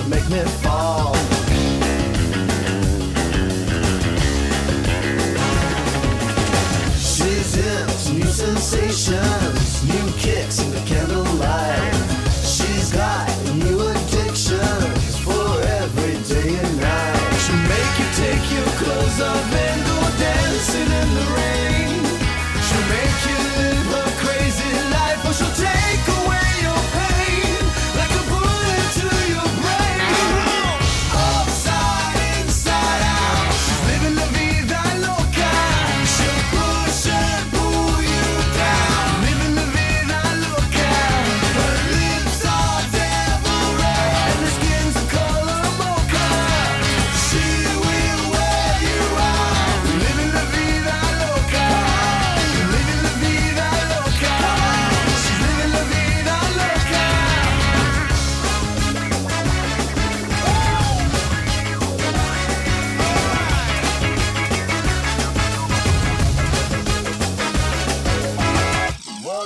gonna make me fall. She's in new sensations, new kicks in the candlelight. She's got new addictions for every day and night. She'll make you take your clothes off and go dancing in the rain.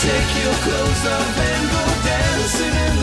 Take your clothes off and go dancing